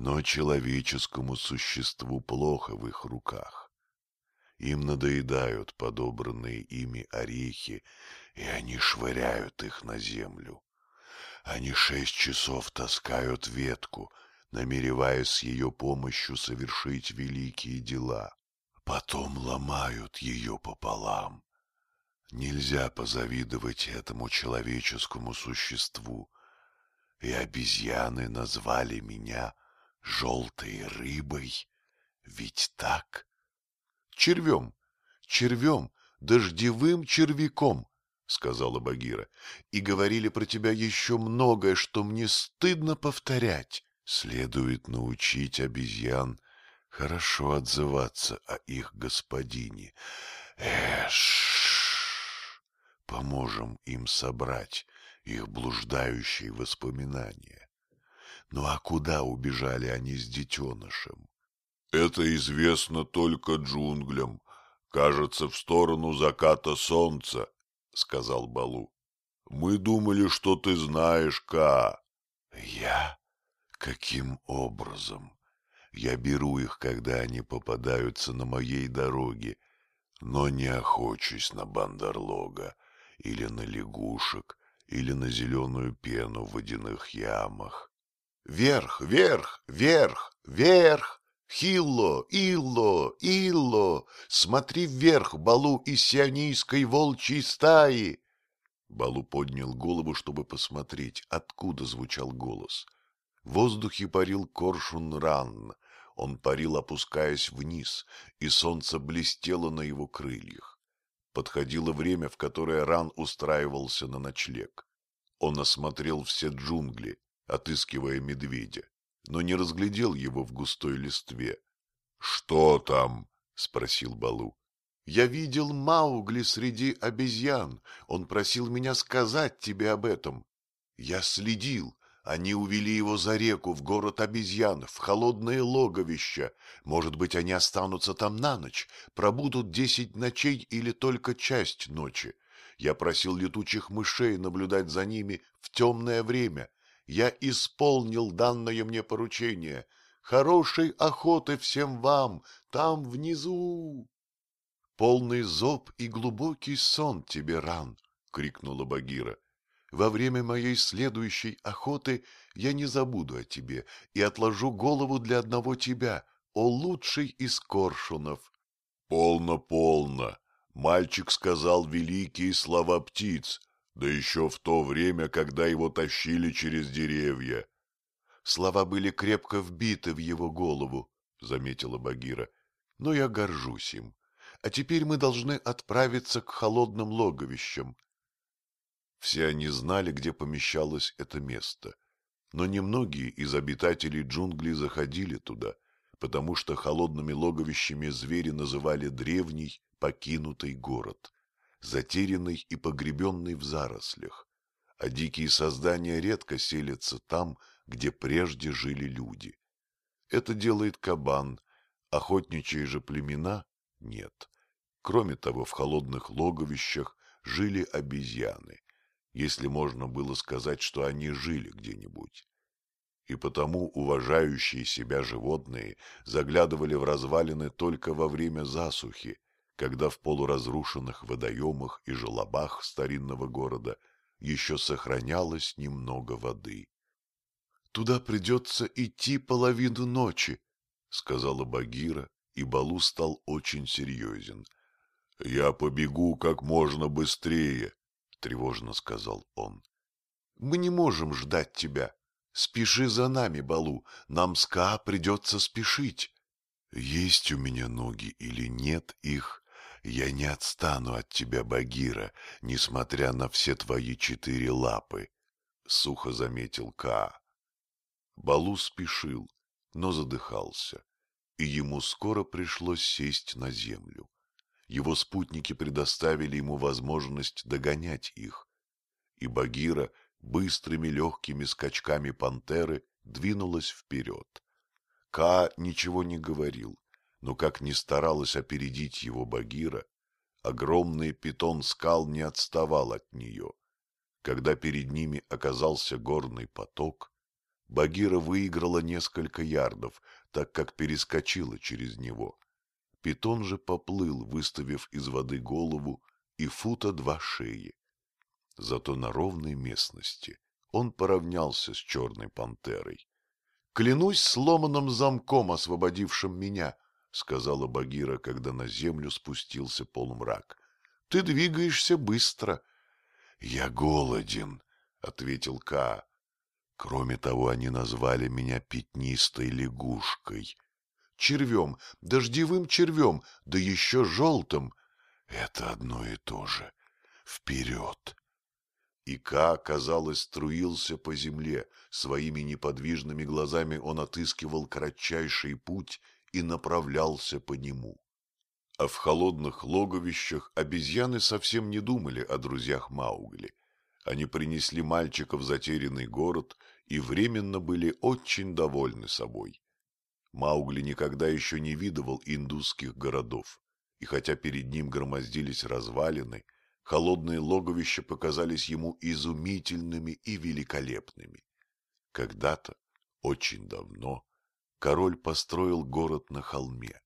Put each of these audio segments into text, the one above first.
Но человеческому существу плохо в их руках. Им надоедают подобранные ими орехи, и они швыряют их на землю. Они шесть часов таскают ветку, намереваясь с ее помощью совершить великие дела. Потом ломают ее пополам. Нельзя позавидовать этому человеческому существу. И обезьяны назвали меня желтой рыбой. Ведь так? Червем, червем, дождевым червяком, сказала Багира, и говорили про тебя еще многое, что мне стыдно повторять. Следует научить обезьян хорошо отзываться о их господине. Эш, поможем им собрать их блуждающие воспоминания. Ну а куда убежали они с детенышем? Это известно только джунглям. Кажется, в сторону заката солнца, — сказал Балу. Мы думали, что ты знаешь, Ка. Я? Каким образом? Я беру их, когда они попадаются на моей дороге, но не охочусь на бандерлога или на лягушек или на зеленую пену в водяных ямах. Вверх, вверх, вверх, вверх! Хилло, Илло, Илло! Смотри вверх, Балу из сионийской волчьей стаи! Балу поднял голову, чтобы посмотреть, откуда звучал голос. В воздухе парил коршун Ран. Он парил, опускаясь вниз, и солнце блестело на его крыльях. Подходило время, в которое Ран устраивался на ночлег. Он осмотрел все джунгли, отыскивая медведя, но не разглядел его в густой листве. — Что там? — спросил Балу. — Я видел Маугли среди обезьян. Он просил меня сказать тебе об этом. Я следил. Они увели его за реку, в город обезьян, в холодное логовище. Может быть, они останутся там на ночь, пробудут десять ночей или только часть ночи. Я просил летучих мышей наблюдать за ними в темное время. Я исполнил данное мне поручение. Хорошей охоты всем вам, там внизу. Полный зоб и глубокий сон тебе ран, — крикнула Багира. Во время моей следующей охоты я не забуду о тебе и отложу голову для одного тебя, о лучший из коршунов. Полно, полно, Мальчик сказал великие слова птиц, да еще в то время, когда его тащили через деревья. Слова были крепко вбиты в его голову, — заметила Багира, — но я горжусь им. А теперь мы должны отправиться к холодным логовищам. Все они знали, где помещалось это место, но немногие из обитателей джунглей заходили туда, потому что холодными логовищами звери называли древний покинутый город, затерянный и погребенный в зарослях, а дикие создания редко селятся там, где прежде жили люди. Это делает кабан, охотничьи же племена нет. Кроме того, в холодных логовищах жили обезьяны, если можно было сказать, что они жили где-нибудь. И потому уважающие себя животные заглядывали в развалины только во время засухи, когда в полуразрушенных водоемах и желобах старинного города еще сохранялось немного воды. — Туда придется идти половину ночи, — сказала Багира, и Балу стал очень серьезен. — Я побегу как можно быстрее, — тревожно сказал он. — Мы не можем ждать тебя. Спеши за нами, Балу, нам с Ка придется спешить. Есть у меня ноги или нет их, я не отстану от тебя, Багира, несмотря на все твои четыре лапы, — сухо заметил Ка. Балу спешил, но задыхался, и ему скоро пришлось сесть на землю. Его спутники предоставили ему возможность догонять их, и Багира быстрыми легкими скачками пантеры двинулась вперед. Ка ничего не говорил, но как ни старалась опередить его Багира, огромный питон скал не отставал от нее. Когда перед ними оказался горный поток, Багира выиграла несколько ярдов, так как перескочила через него. Питон же поплыл, выставив из воды голову и фута два шеи. Зато на ровной местности он поравнялся с черной пантерой. — Клянусь сломанным замком, освободившим меня, — сказала Багира, когда на землю спустился полумрак. — Ты двигаешься быстро. — Я голоден, — ответил Ка. Кроме того, они назвали меня пятнистой лягушкой. Червем, дождевым червем, да еще желтым. Это одно и то же. Вперед! Ика, казалось, струился по земле, своими неподвижными глазами он отыскивал кратчайший путь и направлялся по нему. А в холодных логовищах обезьяны совсем не думали о друзьях Маугли. Они принесли мальчика в затерянный город и временно были очень довольны собой. Маугли никогда еще не видывал индусских городов, и хотя перед ним громоздились развалины, холодные логовища показались ему изумительными и великолепными. Когда-то, очень давно, король построил город на холме.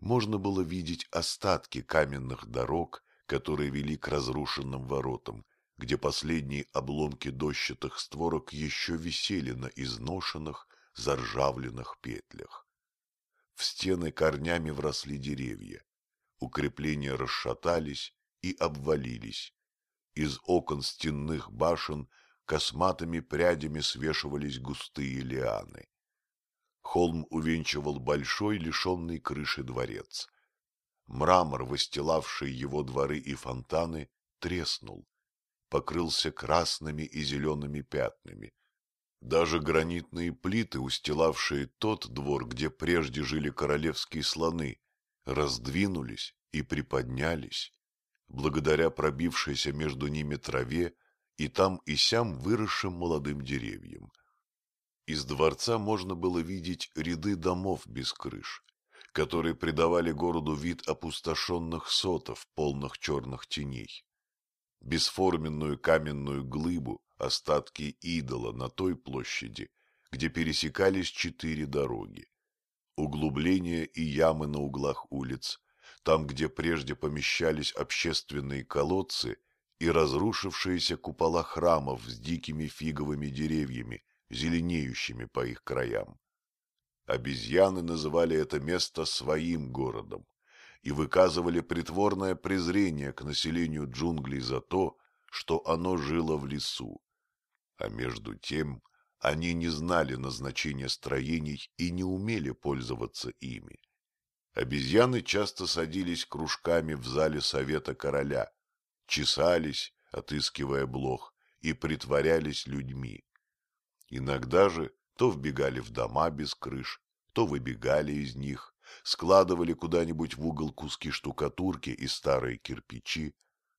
Можно было видеть остатки каменных дорог, которые вели к разрушенным воротам, где последние обломки дощатых створок еще висели на изношенных, заржавленных петлях. В стены корнями вросли деревья, укрепления расшатались и обвалились. Из окон стенных башен косматыми прядями свешивались густые лианы. Холм увенчивал большой, лишенный крыши дворец. Мрамор, выстилавший его дворы и фонтаны, треснул, покрылся красными и зелеными пятнами. Даже гранитные плиты, устилавшие тот двор, где прежде жили королевские слоны, раздвинулись и приподнялись, благодаря пробившейся между ними траве и там и сям выросшим молодым деревьям. Из дворца можно было видеть ряды домов без крыш, которые придавали городу вид опустошенных сотов, полных черных теней. Бесформенную каменную глыбу, остатки идола на той площади, где пересекались четыре дороги. Углубления и ямы на углах улиц, там, где прежде помещались общественные колодцы и разрушившиеся купола храмов с дикими фиговыми деревьями, зеленеющими по их краям. Обезьяны называли это место своим городом и выказывали притворное презрение к населению джунглей за то, что оно жило в лесу. А между тем они не знали назначения строений и не умели пользоваться ими. Обезьяны часто садились кружками в зале совета короля, чесались, отыскивая блох, и притворялись людьми. Иногда же то вбегали в дома без крыш, то выбегали из них, складывали куда-нибудь в угол куски штукатурки и старые кирпичи,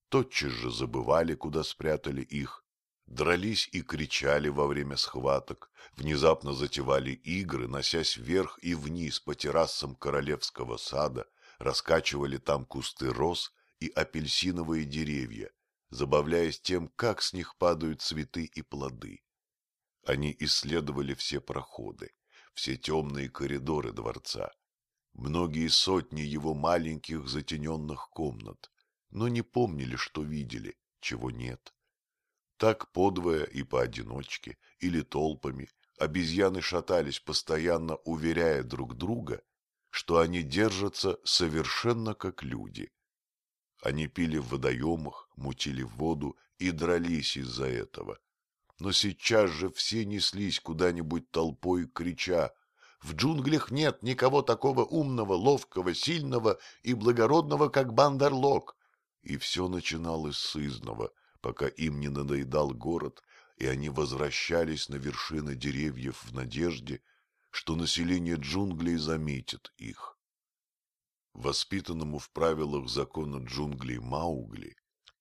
тотчас же забывали, куда спрятали их, дрались и кричали во время схваток, внезапно затевали игры, носясь вверх и вниз по террасам королевского сада, раскачивали там кусты роз и апельсиновые деревья, забавляясь тем, как с них падают цветы и плоды. Они исследовали все проходы, все темные коридоры дворца, многие сотни его маленьких затененных комнат, но не помнили, что видели, чего нет. Так подвое и поодиночке, или толпами, обезьяны шатались, постоянно уверяя друг друга, что они держатся совершенно как люди. Они пили в водоемах, мутили воду и дрались из-за этого, но сейчас же все неслись куда-нибудь толпой, крича «В джунглях нет никого такого умного, ловкого, сильного и благородного, как Бандерлог!» И все начиналось с изного, пока им не надоедал город, и они возвращались на вершины деревьев в надежде, что население джунглей заметит их. Воспитанному в правилах закона джунглей Маугли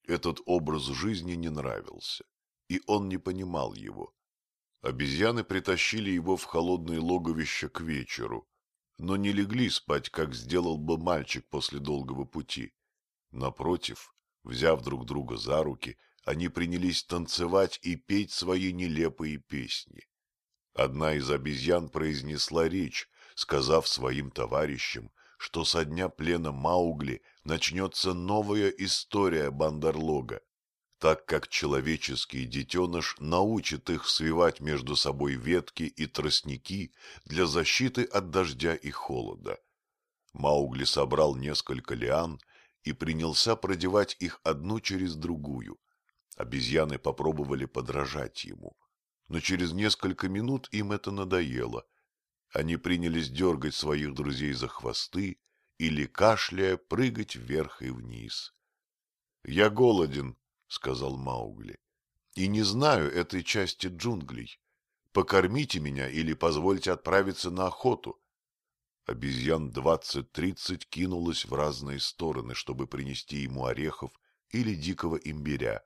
этот образ жизни не нравился и он не понимал его. Обезьяны притащили его в холодное логовище к вечеру, но не легли спать, как сделал бы мальчик после долгого пути. Напротив, взяв друг друга за руки, они принялись танцевать и петь свои нелепые песни. Одна из обезьян произнесла речь, сказав своим товарищам, что со дня плена Маугли начнется новая история Бандерлога, так как человеческий детеныш научит их свивать между собой ветки и тростники для защиты от дождя и холода. Маугли собрал несколько лиан и принялся продевать их одну через другую. Обезьяны попробовали подражать ему, но через несколько минут им это надоело. Они принялись дергать своих друзей за хвосты или, кашляя, прыгать вверх и вниз. — Я голоден, — сказал Маугли, — и не знаю этой части джунглей. Покормите меня или позвольте отправиться на охоту. Обезьян двадцать-тридцать кинулось в разные стороны, чтобы принести ему орехов или дикого имбиря.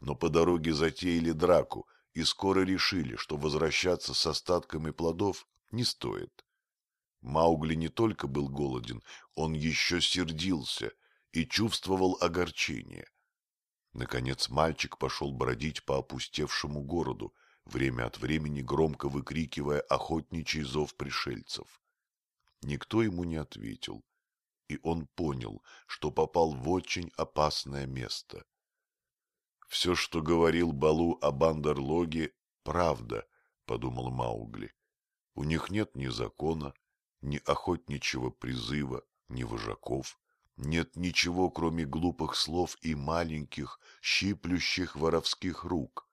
Но по дороге затеяли драку и скоро решили, что возвращаться с остатками плодов не стоит. Маугли не только был голоден, он еще сердился и чувствовал огорчение. Наконец мальчик пошел бродить по опустевшему городу, время от времени громко выкрикивая охотничий зов пришельцев. Никто ему не ответил, и он понял, что попал в очень опасное место. «Все, что говорил Балу о Бандерлоге, правда», — подумал Маугли. «У них нет ни закона, ни охотничьего призыва, ни вожаков, нет ничего, кроме глупых слов и маленьких, щиплющих воровских рук.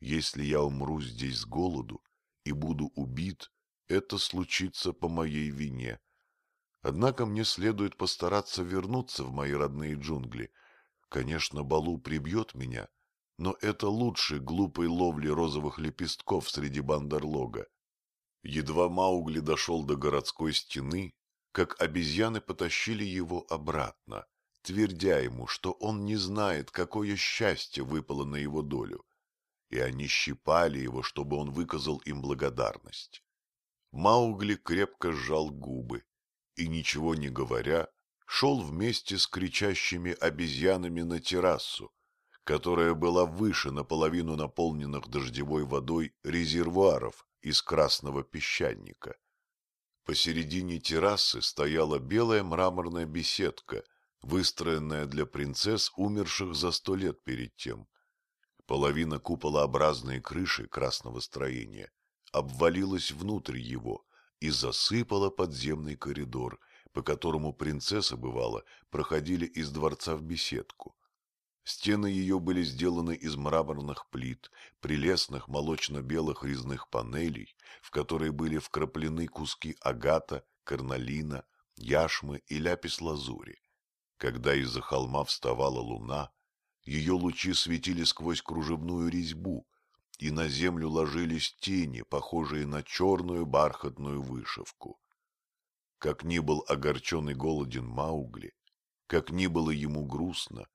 Если я умру здесь с голоду и буду убит, это случится по моей вине. Однако мне следует постараться вернуться в мои родные джунгли. Конечно, Балу прибьет меня, но это лучше глупой ловли розовых лепестков среди бандерлога. Едва Маугли дошел до городской стены, как обезьяны потащили его обратно, твердя ему, что он не знает, какое счастье выпало на его долю, и они щипали его, чтобы он выказал им благодарность. Маугли крепко сжал губы и, ничего не говоря, шел вместе с кричащими обезьянами на террасу, которая была выше наполовину наполненных дождевой водой резервуаров из красного песчаника. Посередине террасы стояла белая мраморная беседка, выстроенная для принцесс, умерших за сто лет перед тем. Половина куполообразной крыши красного строения обвалилась внутрь его и засыпала подземный коридор, по которому принцесса, бывало, проходили из дворца в беседку. Стены ее были сделаны из мраморных плит, прелестных молочно-белых резных панелей, в которые были вкраплены куски агата, карналина, яшмы и ляпис-лазури. Когда из-за холма вставала луна, ее лучи светили сквозь кружевную резьбу, и на землю ложились тени, похожие на черную бархатную вышивку. Как ни был огорчен и голоден Маугли, как ни было ему грустно,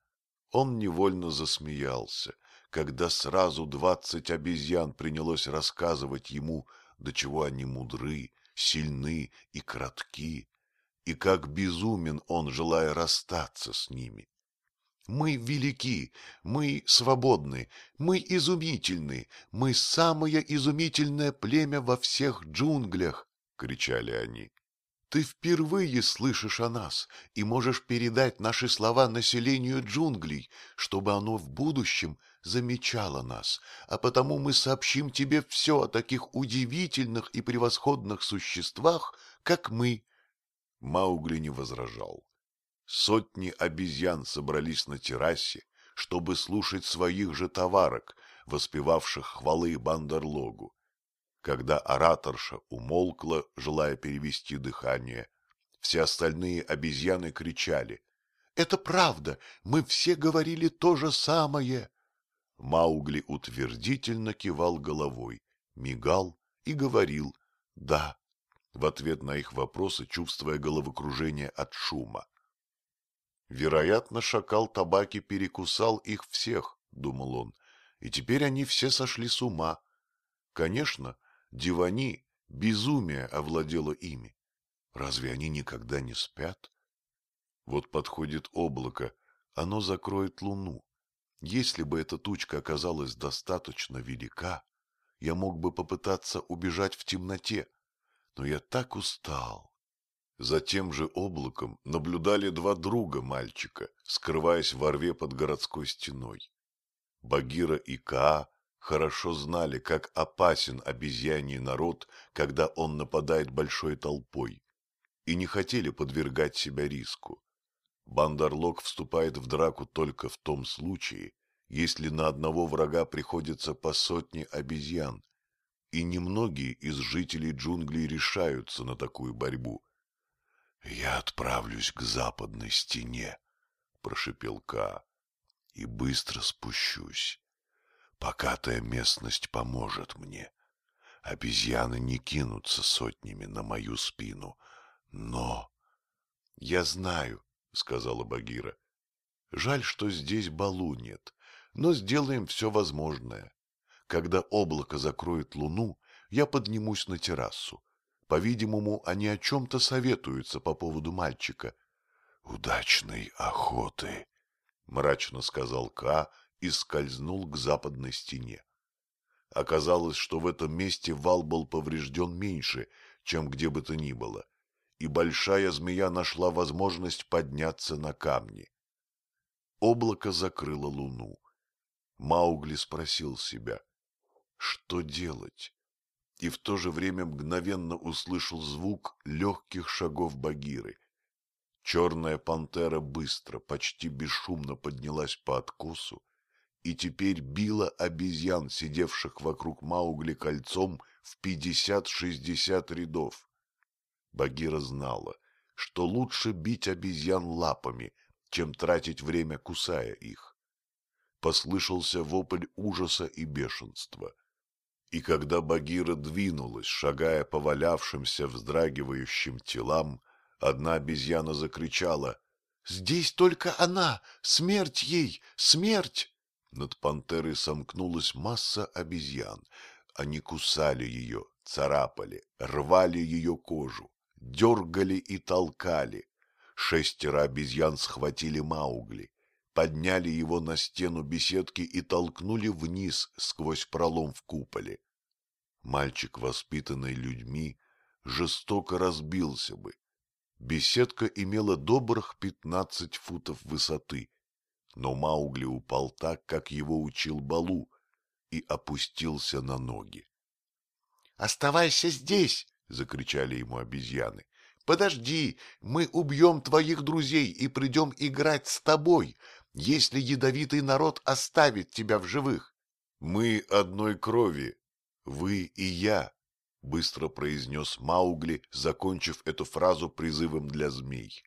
он невольно засмеялся, когда сразу двадцать обезьян принялось рассказывать ему, до чего они мудры, сильны и кратки, и как безумен он, желая расстаться с ними. Мы велики, мы свободны, мы изумительны, мы самое изумительное племя во всех джунглях, — кричали они. Ты впервые слышишь о нас и можешь передать наши слова населению джунглей, чтобы оно в будущем замечало нас, а потому мы сообщим тебе все о таких удивительных и превосходных существах, как мы. Маугли не возражал. Сотни обезьян собрались на террасе, чтобы слушать своих же товарок, воспевавших хвалы Бандерлогу. Когда ораторша умолкла, желая перевести дыхание, все остальные обезьяны кричали. — Это правда, мы все говорили то же самое. Маугли утвердительно кивал головой, мигал и говорил «да», в ответ на их вопросы, чувствуя головокружение от шума. Вероятно, шакал табаки перекусал их всех, думал он, и теперь они все сошли с ума. Конечно, дивани, безумие овладело ими. Разве они никогда не спят? Вот подходит облако, оно закроет луну. Если бы эта тучка оказалась достаточно велика, я мог бы попытаться убежать в темноте, но я так устал. За тем же облаком наблюдали два друга мальчика, скрываясь во рве под городской стеной. Багира и Каа хорошо знали, как опасен обезьяний народ, когда он нападает большой толпой, и не хотели подвергать себя риску. Бандарлок вступает в драку только в том случае, если на одного врага приходится по сотне обезьян, и немногие из жителей джунглей решаются на такую борьбу. — Я отправлюсь к западной стене, — прошепел Ка, — и быстро спущусь. Покатая местность поможет мне. Обезьяны не кинутся сотнями на мою спину, но... — Я знаю, — сказала Багира. — Жаль, что здесь балу нет, но сделаем все возможное. Когда облако закроет луну, я поднимусь на террасу. По-видимому, они о чем-то советуются по поводу мальчика. — Удачной охоты, — мрачно сказал Ка и скользнул к западной стене. Оказалось, что в этом месте вал был поврежден меньше, чем где бы то ни было, и большая змея нашла возможность подняться на камни. Облако закрыло луну. Маугли спросил себя, что делать, и в то же время мгновенно услышал звук легких шагов Багиры. Черная пантера быстро, почти бесшумно поднялась по откосу и теперь била обезьян, сидевших вокруг Маугли кольцом в пятьдесят-шестьдесят рядов. Багира знала, что лучше бить обезьян лапами, чем тратить время, кусая их послышался вопль ужаса и бешенства. И когда Багира двинулась, шагая по валявшимся вздрагивающим телам, одна обезьяна закричала «Здесь только она! Смерть ей! Смерть!» Над пантерой сомкнулась масса обезьян. Они кусали ее, царапали, рвали ее кожу, дергали и толкали. Шестеро обезьян схватили Маугли подняли его на стену беседки и толкнули вниз сквозь пролом в куполе. Мальчик, воспитанный людьми, жестоко разбился бы. Беседка имела добрых пятнадцать футов высоты, но Маугли упал так, как его учил Балу, и опустился на ноги. — Оставайся здесь! — закричали ему обезьяны. — Подожди, мы убьем твоих друзей и придем играть с тобой если ядовитый народ оставит тебя в живых. Мы одной крови, вы и я, — быстро произнес Маугли, закончив эту фразу призывом для змей.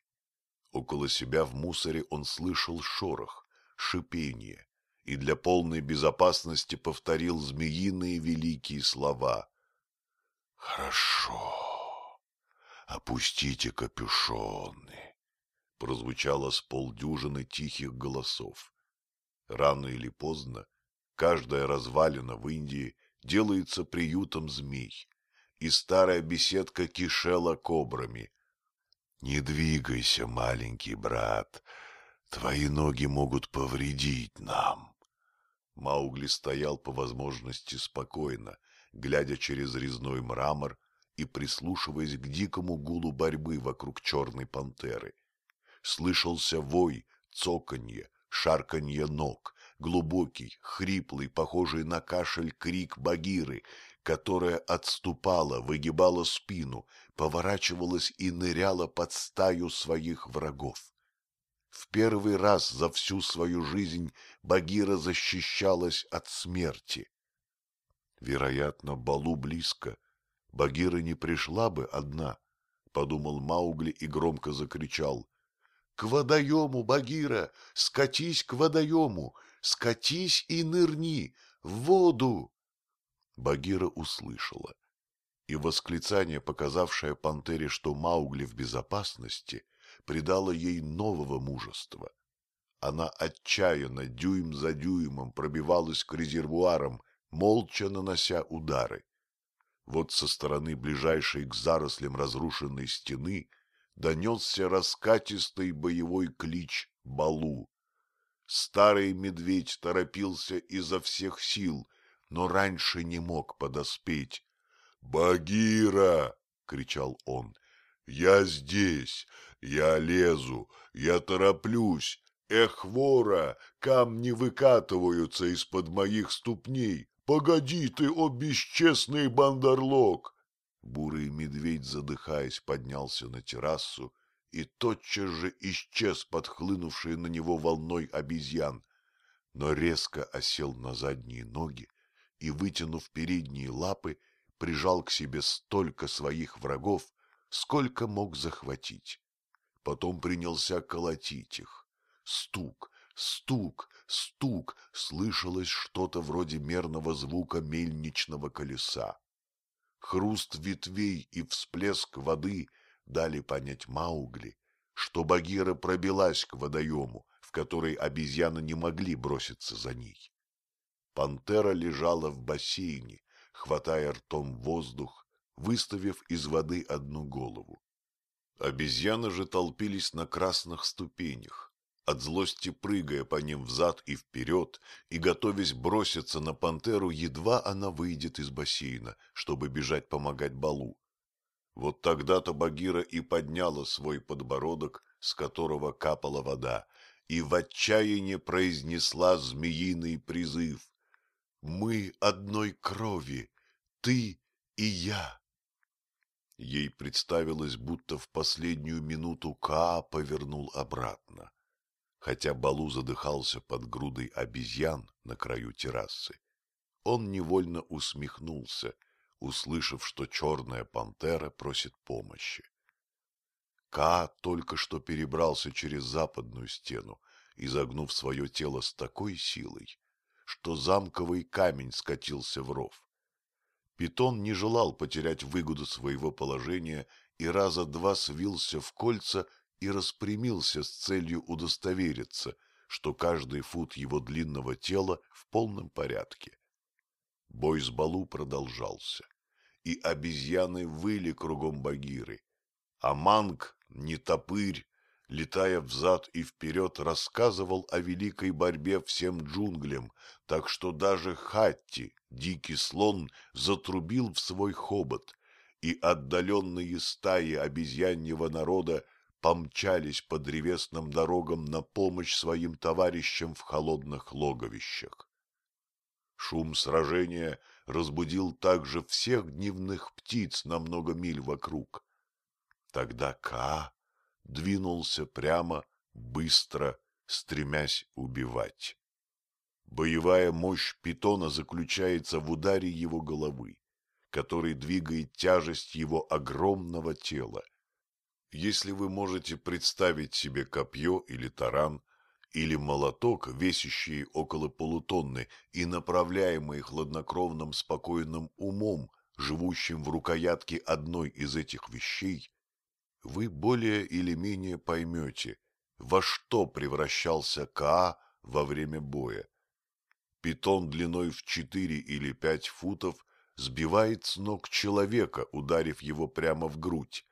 Около себя в мусоре он слышал шорох, шипение и для полной безопасности повторил змеиные великие слова. «Хорошо, опустите капюшоны, прозвучало с полдюжины тихих голосов. Рано или поздно каждая развалина в Индии делается приютом змей, и старая беседка кишела кобрами. «Не двигайся, маленький брат, твои ноги могут повредить нам». Маугли стоял по возможности спокойно, глядя через резной мрамор и прислушиваясь к дикому гулу борьбы вокруг черной пантеры — слышался вой, цоканье, шарканье ног, глубокий, хриплый, похожий на кашель крик Багиры, которая отступала, выгибала спину, поворачивалась и ныряла под стаю своих врагов. В первый раз за всю свою жизнь Багира защищалась от смерти. Вероятно, Балу близко. Багира не пришла бы одна, — подумал Маугли и громко закричал. К водоему, Багира, скатись к водоему, скатись и нырни в воду. Багира услышала, и восклицание, показавшее пантере, что Маугли в безопасности, придало ей нового мужества. Она отчаянно, дюйм за дюймом, пробивалась к резервуарам, молча нанося удары. Вот со стороны ближайшей к зарослям разрушенной стены донесся раскатистый боевой клич Балу. Старый медведь торопился изо всех сил, но раньше не мог подоспеть. «Багира!» — кричал он. «Я здесь! Я лезу! Я тороплюсь! Эх, вора! Камни выкатываются из-под моих ступней! Погоди ты, о бесчестный бандерлог!» Бурый медведь, задыхаясь, поднялся на террасу и тотчас же исчез подхлынувший на него волной обезьян, но резко осел на задние ноги и, вытянув передние лапы, прижал к себе столько своих врагов, сколько мог захватить. Потом принялся колотить их. Стук, стук, стук, слышалось что-то вроде мерного звука мельничного колеса. Хруст ветвей и всплеск воды дали понять Маугли, что Багира пробилась к водоему, в который обезьяны не могли броситься за ней. Пантера лежала в бассейне, хватая ртом воздух, выставив из воды одну голову. Обезьяны же толпились на красных ступенях, от злости прыгая по ним взад и вперед и готовясь броситься на пантеру, едва она выйдет из бассейна, чтобы бежать помогать Балу. Вот тогда-то Багира и подняла свой подбородок, с которого капала вода, и в отчаянии произнесла змеиный призыв. «Мы одной крови, ты и я». Ей представилось, будто в последнюю минуту Каа повернул обратно. Хотя Балу задыхался под грудой обезьян на краю террасы, он невольно усмехнулся, услышав, что черная пантера просит помощи. Ка только что перебрался через западную стену, изогнув свое тело с такой силой, что замковый камень скатился в ров. Питон не желал потерять выгоду своего положения и раза два свился в кольца и распрямился с целью удостовериться, что каждый фут его длинного тела в полном порядке. Бой с Балу продолжался, и обезьяны выли кругом Багиры, а Манг, не топырь, летая взад и вперед, рассказывал о великой борьбе всем джунглям, так что даже Хатти, дикий слон, затрубил в свой хобот, и отдаленные стаи обезьяньего народа помчались по древесным дорогам на помощь своим товарищам в холодных логовищах. Шум сражения разбудил также всех дневных птиц на много миль вокруг. Тогда Ка двинулся прямо, быстро, стремясь убивать. Боевая мощь питона заключается в ударе его головы, который двигает тяжесть его огромного тела. Если вы можете представить себе копье или таран, или молоток, весящие около полутонны и направляемые хладнокровным спокойным умом, живущим в рукоятке одной из этих вещей, вы более или менее поймете, во что превращался Каа во время боя. Питон длиной в четыре или пять футов сбивает с ног человека, ударив его прямо в грудь.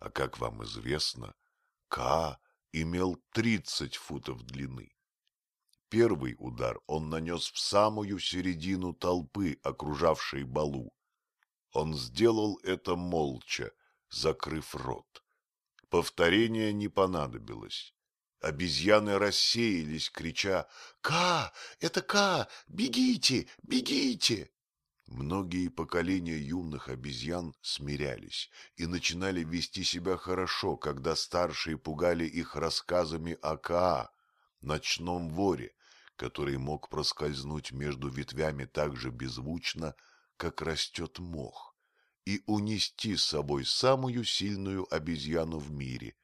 А как вам известно, Каа имел тридцать футов длины. Первый удар он нанес в самую середину толпы, окружавшей Балу. Он сделал это молча, закрыв рот. Повторения не понадобилось. Обезьяны рассеялись, крича «Ка! Это Ка! Бегите! Бегите!» Многие поколения юных обезьян смирялись и начинали вести себя хорошо, когда старшие пугали их рассказами о Каа, ночном воре, который мог проскользнуть между ветвями так же беззвучно, как растет мох и унести с собой самую сильную обезьяну в мире.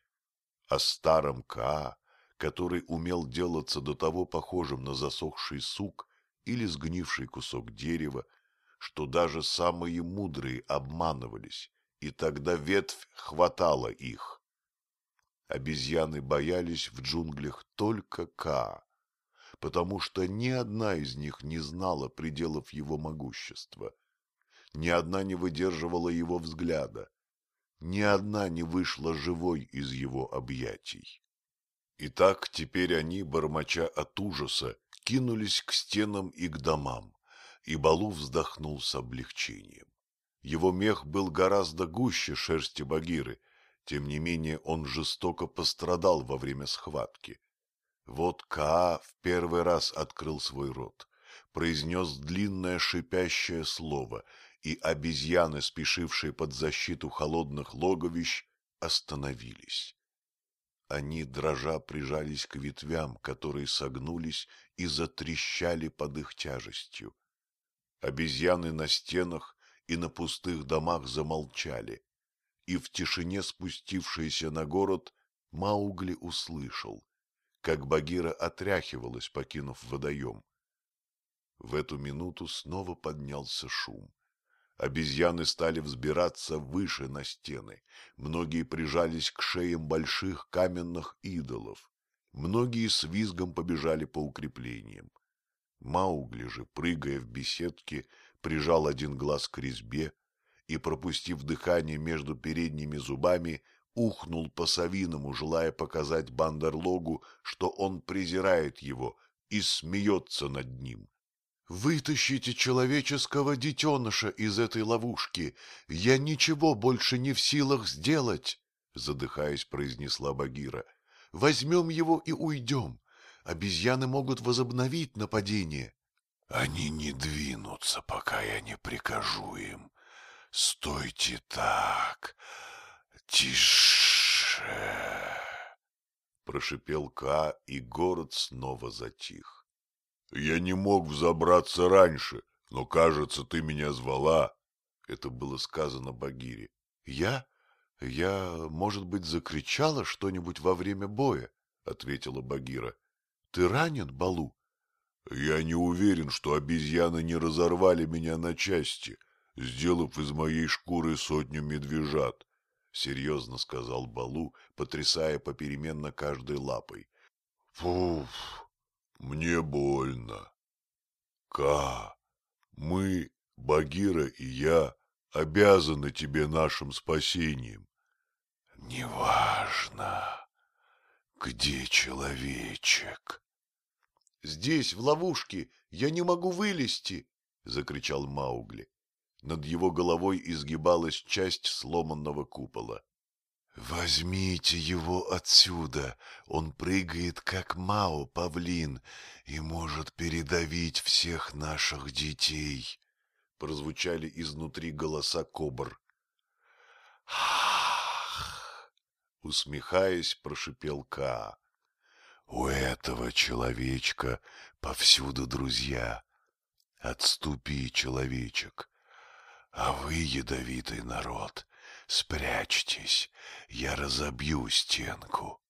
О старом Каа, который умел делаться до того похожим на засохший сук или сгнивший кусок дерева, что даже самые мудрые обманывались, и тогда ветвь хватала их. Обезьяны боялись в джунглях только Каа, потому что ни одна из них не знала пределов его могущества — ни одна не выдерживала его взгляда, ни одна не вышла живой из его объятий. Итак, теперь они, бормоча от ужаса, кинулись к стенам и к домам, и Балу вздохнул с облегчением. Его мех был гораздо гуще шерсти Багиры, тем не менее он жестоко пострадал во время схватки. Вот Каа в первый раз открыл свой рот, произнес длинное шипящее слово, и обезьяны, спешившие под защиту холодных логовищ, остановились. Они, дрожа, прижались к ветвям, которые согнулись и затрещали под их тяжестью. Обезьяны на стенах и на пустых домах замолчали, и в тишине спустившейся на город Маугли услышал, как Багира отряхивалась, покинув водоем. В эту минуту снова поднялся шум. Обезьяны стали взбираться выше на стены, многие прижались к шеям больших каменных идолов, многие с визгом побежали по укреплениям. Маугли же, прыгая в беседке, прижал один глаз к резьбе и, пропустив дыхание между передними зубами, ухнул по-совиному, желая показать Бандерлогу, что он презирает его и смеется над ним. «Вытащите человеческого детеныша из этой ловушки! Я ничего больше не в силах сделать!» — задыхаясь, произнесла Багира. «Возьмем его и уйдем. Обезьяны могут возобновить нападение». «Они не двинутся, пока я не прикажу им. Стойте так, тише!» Прошипел Ка, и город снова затих. Я не мог взобраться раньше, но, кажется, ты меня звала. Это было сказано Багире. Я? Я, может быть, закричала что-нибудь во время боя? Ответила Багира. Ты ранен, Балу? Я не уверен, что обезьяны не разорвали меня на части, сделав из моей шкуры сотню медвежат. — серьезно сказал Балу, потрясая попеременно каждой лапой. — Фуф, мне больно. Ка, мы, Багира и я, обязаны тебе нашим спасением. Неважно, где человечек. Здесь, в ловушке, я не могу вылезти, закричал Маугли. Над его головой изгибалась часть сломанного купола. «Возьмите его отсюда, он прыгает, как Мао, павлин, и может передавить всех наших детей!» Прозвучали изнутри голоса кобр. «Ах!» — усмехаясь, прошипел Ка. «У этого человечка повсюду друзья. Отступи, человечек, а вы, ядовитый народ, Спрячьтесь, я разобью стенку.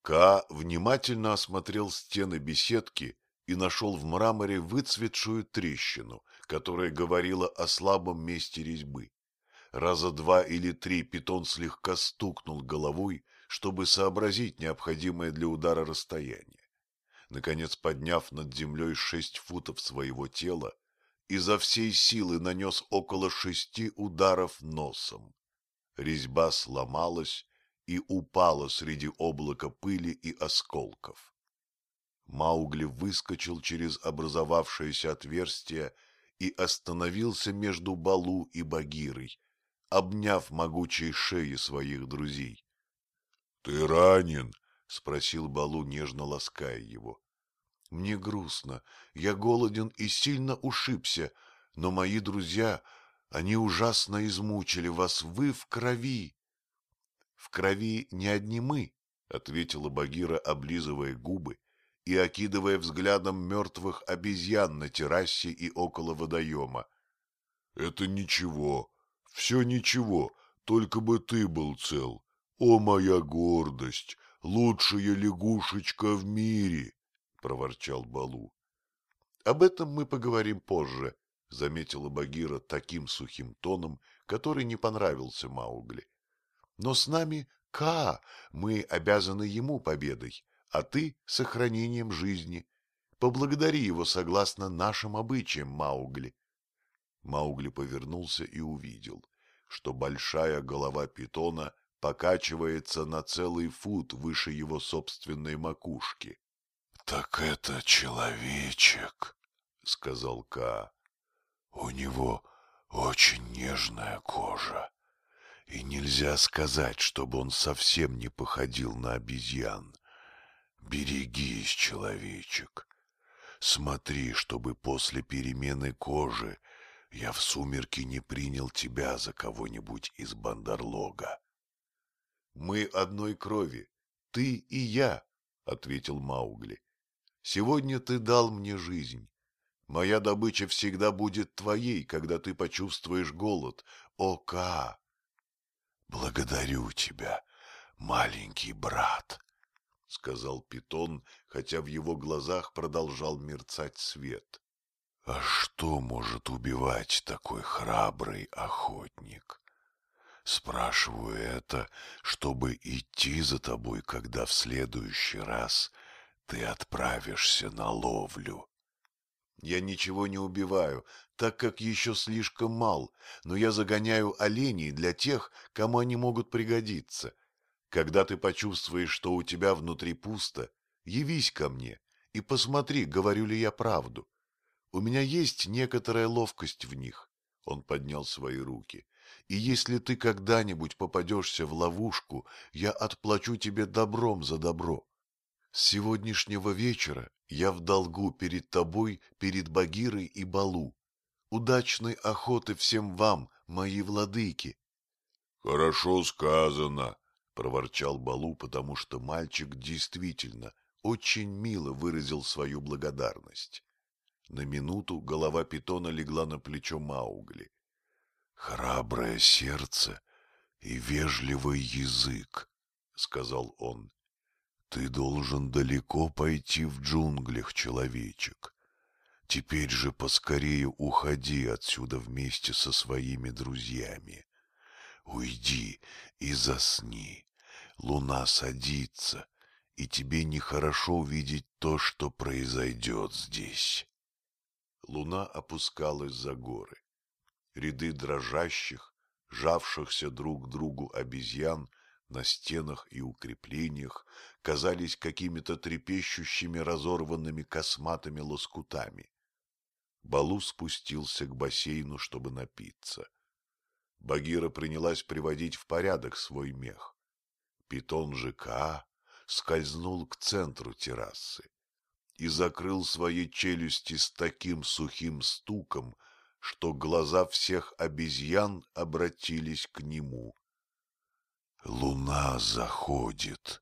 Ка внимательно осмотрел стены беседки и нашел в мраморе выцветшую трещину, которая говорила о слабом месте резьбы. Раза два или три питон слегка стукнул головой, чтобы сообразить необходимое для удара расстояние. Наконец, подняв над землей шесть футов своего тела, изо всей силы нанес около шести ударов носом резьба сломалась и упала среди облака пыли и осколков. Маугли выскочил через образовавшееся отверстие и остановился между Балу и Багирой, обняв могучие шеи своих друзей. — Ты ранен? — спросил Балу, нежно лаская его. — Мне грустно, я голоден и сильно ушибся, но мои друзья они ужасно измучили вас, вы в крови. — В крови не одни мы, — ответила Багира, облизывая губы и окидывая взглядом мертвых обезьян на террасе и около водоема. — Это ничего, все ничего, только бы ты был цел. О, моя гордость, лучшая лягушечка в мире! — проворчал Балу. — Об этом мы поговорим позже, — заметила Багира таким сухим тоном, который не понравился Маугли. — Но с нами Ка, мы обязаны ему победой, а ты — сохранением жизни. Поблагодари его согласно нашим обычаям, Маугли. Маугли повернулся и увидел, что большая голова питона покачивается на целый фут выше его собственной макушки. — Так это человечек, — сказал Ка. У него очень нежная кожа, и нельзя сказать, чтобы он совсем не походил на обезьян. Берегись, человечек. Смотри, чтобы после перемены кожи я в сумерки не принял тебя за кого-нибудь из Бандарлога. — Мы одной крови, ты и я, — ответил Маугли. — Сегодня ты дал мне жизнь. Моя добыча всегда будет твоей, когда ты почувствуешь голод. О, Ка! — Благодарю тебя, маленький брат, — сказал Питон, хотя в его глазах продолжал мерцать свет. А что может убивать такой храбрый охотник? Спрашиваю это, чтобы идти за тобой, когда в следующий раз ты отправишься на ловлю. Я ничего не убиваю, так как еще слишком мал, но я загоняю оленей для тех, кому они могут пригодиться. Когда ты почувствуешь, что у тебя внутри пусто, явись ко мне и посмотри, говорю ли я правду. У меня есть некоторая ловкость в них. Он поднял свои руки. И если ты когда-нибудь попадешься в ловушку, я отплачу тебе добром за добро. С сегодняшнего вечера я в долгу перед тобой, перед Багирой и Балу. Удачной охоты всем вам, мои владыки. — Хорошо сказано, — проворчал Балу, потому что мальчик действительно очень мило выразил свою благодарность. На минуту голова питона легла на плечо Маугли. «Храброе сердце и вежливый язык», — сказал он. «Ты должен далеко пойти в джунглях, человечек. Теперь же поскорее уходи отсюда вместе со своими друзьями. Уйди и засни. Луна садится, и тебе нехорошо видеть то, что произойдет здесь». Луна опускалась за горы. Ряды дрожащих, жавшихся друг к другу обезьян на стенах и укреплениях казались какими-то трепещущими разорванными косматыми лоскутами. Балу спустился к бассейну, чтобы напиться. Багира принялась приводить в порядок свой мех. Питон Каа скользнул к центру террасы и закрыл свои челюсти с таким сухим стуком, что глаза всех обезьян обратились к нему. — Луна заходит, —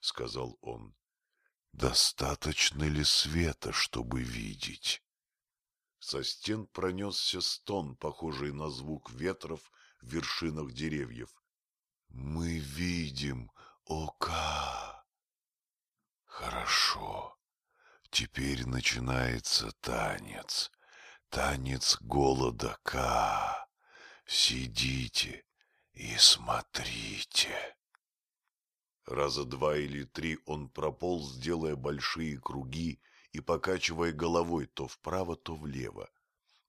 сказал он. — Достаточно ли света, чтобы видеть? Со стен пронесся стон, похожий на звук ветров в вершинах деревьев. — Мы видим, Ока! — Хорошо. Теперь начинается танец. Танец голода Ка. Сидите и смотрите. Раза два или три он прополз, делая большие круги и покачивая головой то вправо, то влево.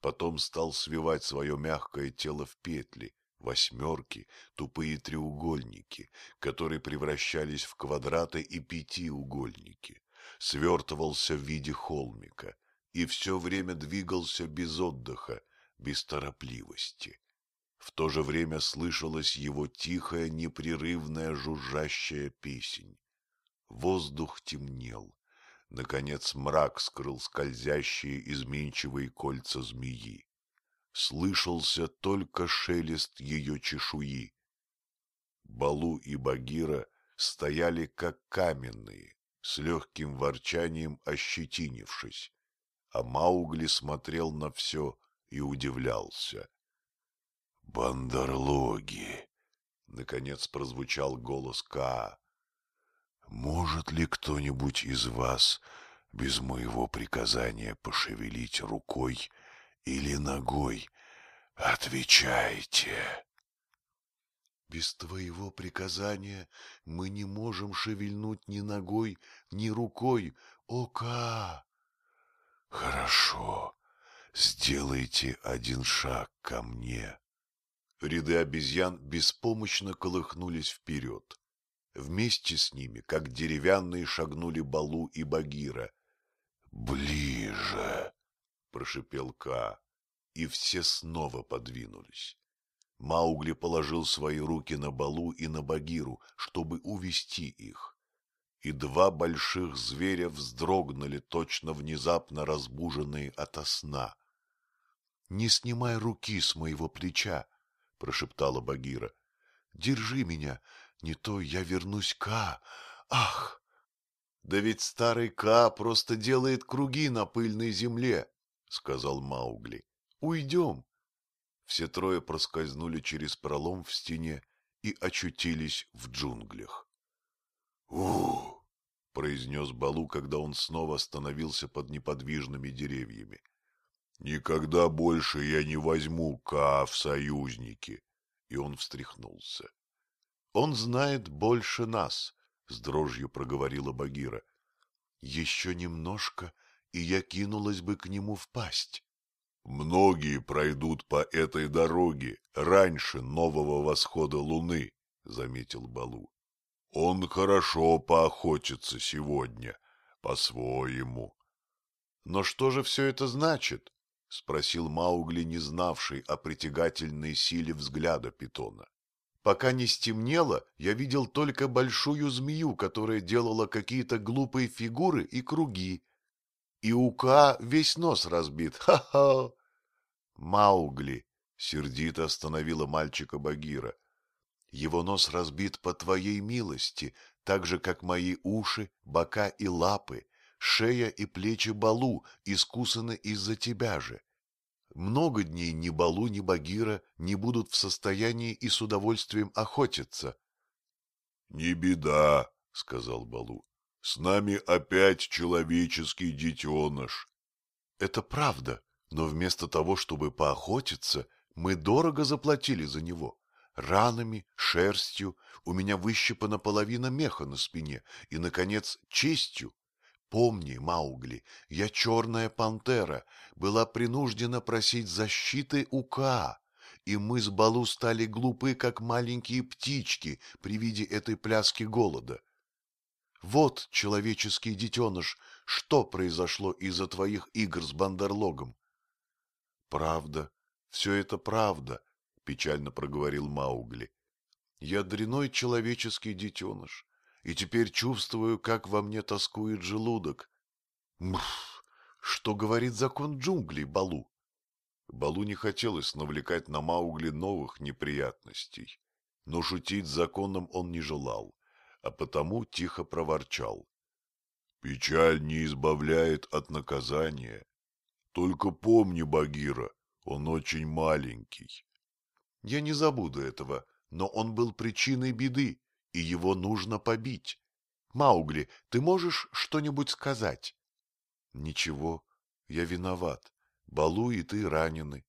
Потом стал свивать свое мягкое тело в петли, восьмерки, тупые треугольники, которые превращались в квадраты и пятиугольники свертывался в виде холмика и все время двигался без отдыха, без торопливости. В то же время слышалась его тихая, непрерывная жужжащая песнь. Воздух темнел. Наконец мрак скрыл скользящие изменчивые кольца змеи. Слышался только шелест ее чешуи. Балу и Багира стояли как каменные, с легким ворчанием ощетинившись, а Маугли смотрел на все и удивлялся. «Бандерлоги!» — наконец прозвучал голос Каа. «Может ли кто-нибудь из вас без моего приказания пошевелить рукой или ногой? Отвечайте!» Без твоего приказания мы не можем шевельнуть ни ногой, ни рукой, ока. Хорошо, сделайте один шаг ко мне. Ряды обезьян беспомощно колыхнулись вперед. Вместе с ними, как деревянные, шагнули Балу и Багира. «Ближе!» — прошепел Ка. и все снова подвинулись. Маугли положил свои руки на Балу и на Багиру, чтобы увести их. И два больших зверя вздрогнули, точно внезапно разбуженные ото сна. — Не снимай руки с моего плеча, — прошептала Багира. — Держи меня, не то я вернусь Ка. Ах! Да ведь старый Ка просто делает круги на пыльной земле, — сказал Маугли. — Уйдем. Все трое проскользнули через пролом в стене и очутились в джунглях. у произнес Балу, когда он снова остановился под неподвижными деревьями. «Никогда больше я не возьму Ка в союзники!» И он встряхнулся. «Он знает больше нас!» — с дрожью проговорила Багира. «Еще немножко, и я кинулась бы к нему в пасть. Многие пройдут по этой дороге раньше нового восхода луны, — заметил Балу. Он хорошо поохотится сегодня, по-своему. — Но что же все это значит? — спросил Маугли, не знавший о притягательной силе взгляда питона. Пока не стемнело, я видел только большую змею, которая делала какие-то глупые фигуры и круги, и у Ка весь нос разбит. Ха-ха! Маугли сердито остановила мальчика Багира. Его нос разбит по твоей милости, так же, как мои уши, бока и лапы, шея и плечи Балу искусаны из-за тебя же. Много дней ни Балу, ни Багира не будут в состоянии и с удовольствием охотиться. — Не беда, — сказал Балу. С нами опять человеческий детеныш. Это правда, но вместо того, чтобы поохотиться, мы дорого заплатили за него. Ранами, шерстью, у меня выщипана половина меха на спине и, наконец, честью. Помни, Маугли, я черная пантера, была принуждена просить защиты у Ка, и мы с Балу стали глупы, как маленькие птички при виде этой пляски голода. Вот, человеческий детеныш, что произошло из-за твоих игр с Бандерлогом. — Правда, все это правда, — печально проговорил Маугли. — Я дряной человеческий детеныш, и теперь чувствую, как во мне тоскует желудок. Мф, что говорит закон джунглей, Балу? Балу не хотелось навлекать на Маугли новых неприятностей, но шутить с законом он не желал а потому тихо проворчал. Печаль не избавляет от наказания. Только помни, Багира, он очень маленький. Я не забуду этого, но он был причиной беды, и его нужно побить. Маугли, ты можешь что-нибудь сказать? Ничего, я виноват. Балу и ты ранены.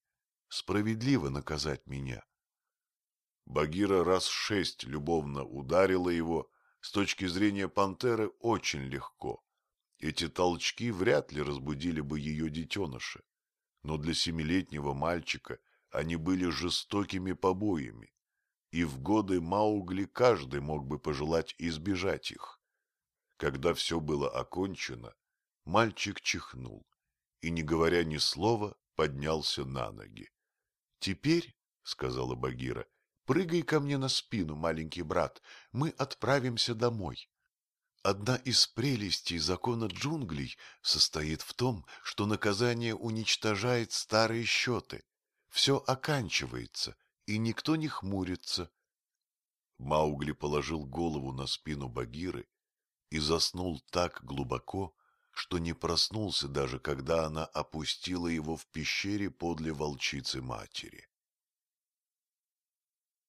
Справедливо наказать меня. Багира раз шесть любовно ударила его, с точки зрения пантеры очень легко. Эти толчки вряд ли разбудили бы ее детеныша. Но для семилетнего мальчика они были жестокими побоями, и в годы Маугли каждый мог бы пожелать избежать их. Когда все было окончено, мальчик чихнул и, не говоря ни слова, поднялся на ноги. — Теперь, — сказала Багира, Прыгай ко мне на спину, маленький брат, мы отправимся домой. Одна из прелестей закона джунглей состоит в том, что наказание уничтожает старые счеты. Все оканчивается, и никто не хмурится. Маугли положил голову на спину Багиры и заснул так глубоко, что не проснулся даже, когда она опустила его в пещере подле волчицы матери.